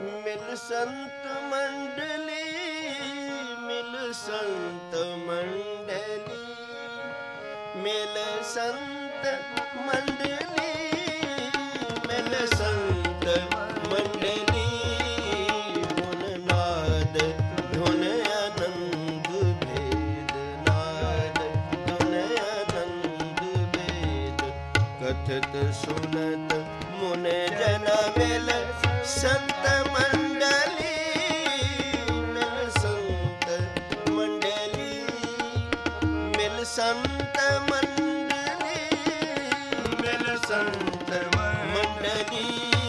ਮਿਲ ਸੰਤ ਮੰਡਲੀ ਮਿਲ ਸੰਤ ਮੰਡਲੀ ਮਿਲ ਸੰਤ ਮੰਡਲੀ ਮਿਲ ਸੰਤ ਸੰਤ ਮੰਡਲੀ ਮਿਲ ਸੰਤ ਮੰਡਲੀ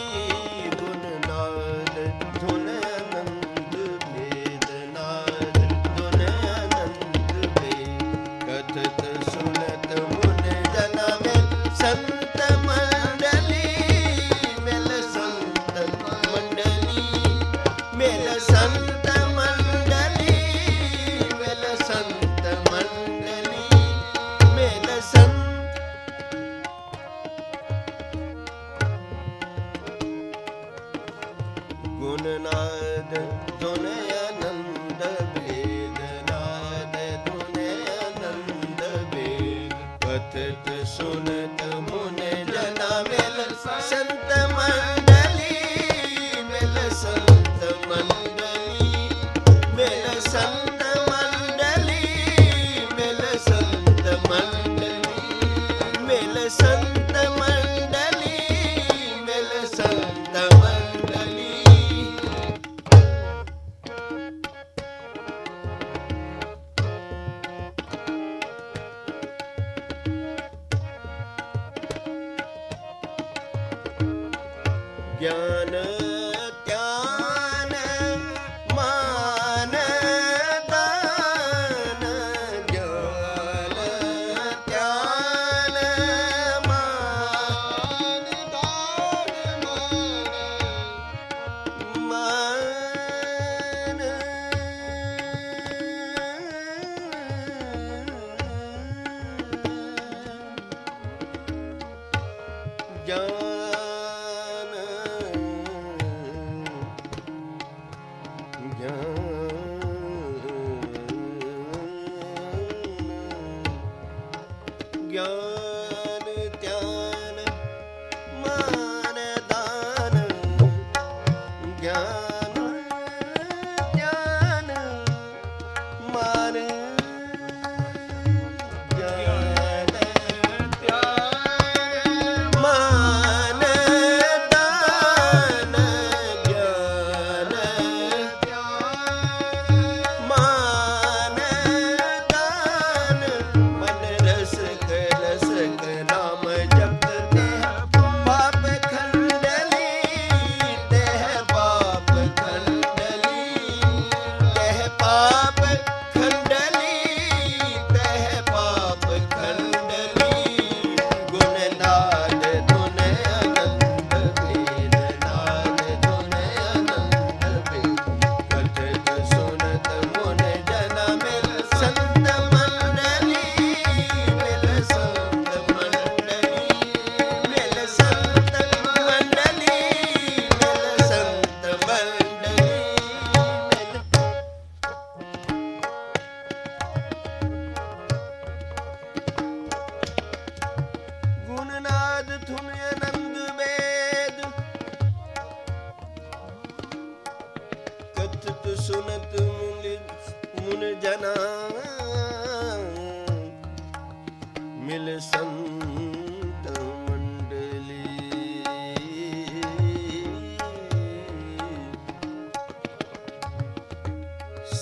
Yeah.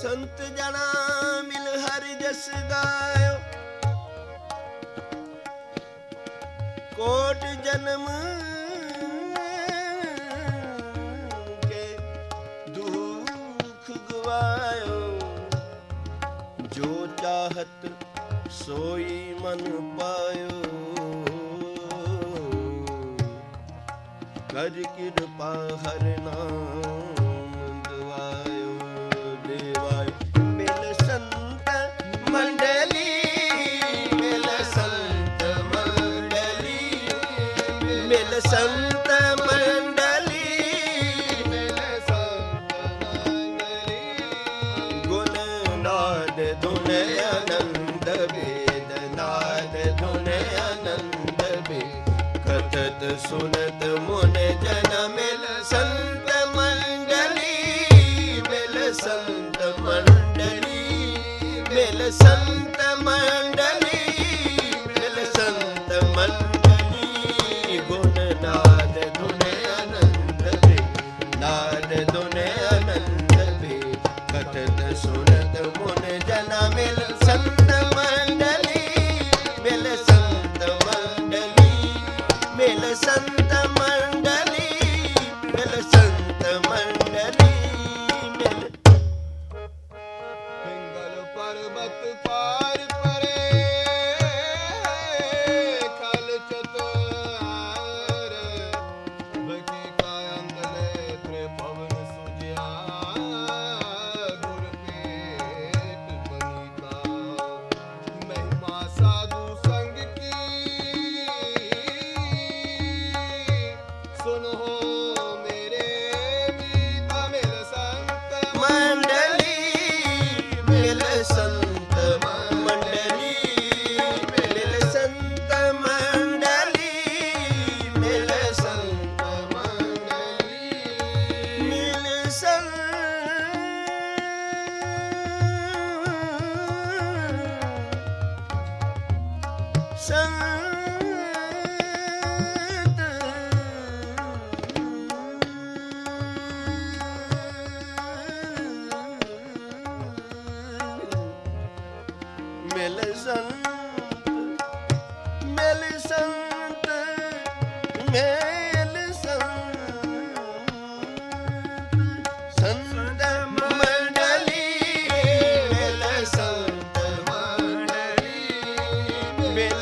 ਸੰਤ ਜਣਾ ਮਿਲ ਹਰ ਜਸ ਗਾਇਓ। ਕੋਟ ਜਨਮ ਕੇ ਦੁਖ ਗਵਾਇਓ। ਜੋ ਚਾਹਤ ਸੋਈ ਮਨ ਪਾਇਓ। ਕਰ ਕਿਰਪਾ ਹਰ ਨਾਮ। ਮਿਲ ਸੰਤ ਮੰਡਲੀ। ਮਿਲ ਸੰਤ ਮੰਡਲੀ ਗੁਣ ਨਾਦ ਆਨੰਦ ਵੇਦ, ਨਾਦ ਆਨੰਦ ਵੇ। ਕਥਤ ਸੁਨਤ ਮੁਨ ਜਨ ਮਿਲ ਮੰਡਲੀ। ਮਿਲ ਸੰਤ ਮੰਡਲੀ, ਮਿਲ ਸੰਤ ਮੰਡਲੀ।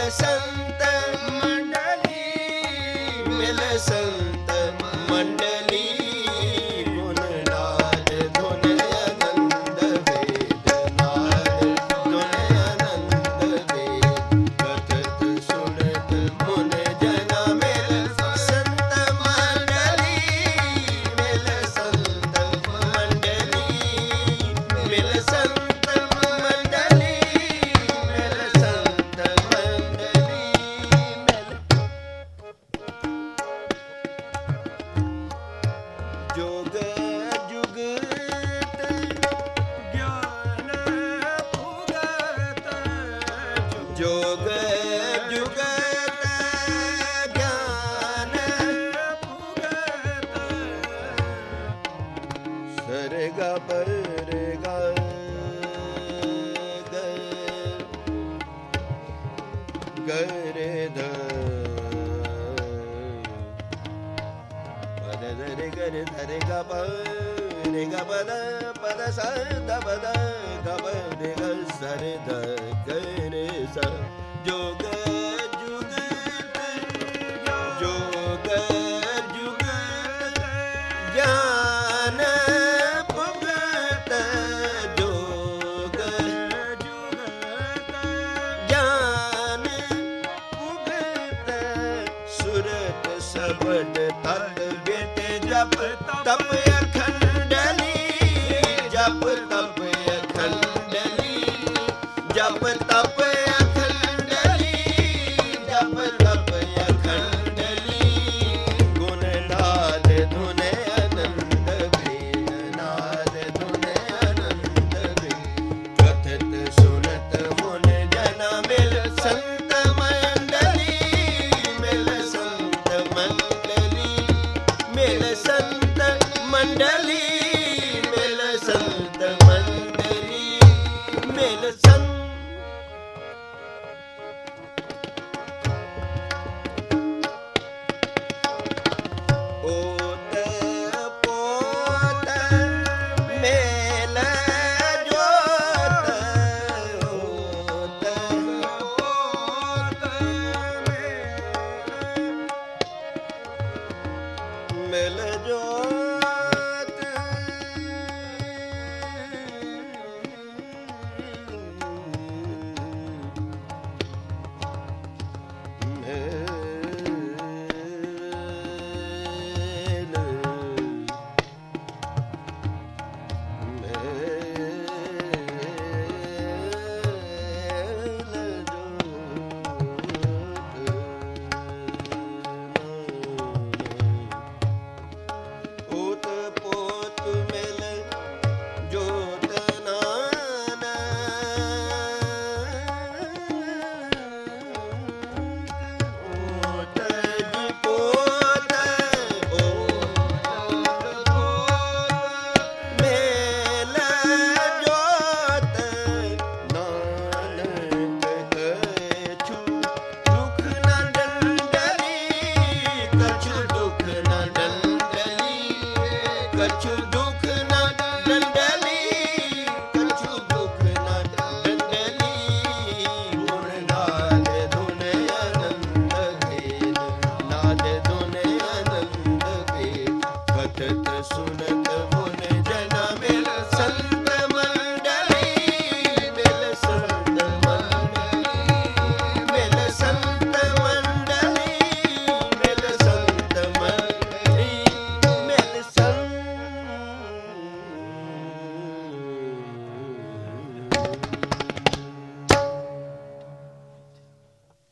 生。re da re ga pa re ga pa da pa da sa da pa da ga pa re ga sa re da ga re sa jog jug jog jug jnana ਸਬਦ ਤਰ I'll